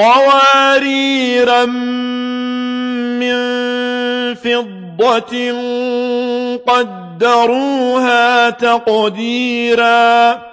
قوارير من فضة قدروها تقديرا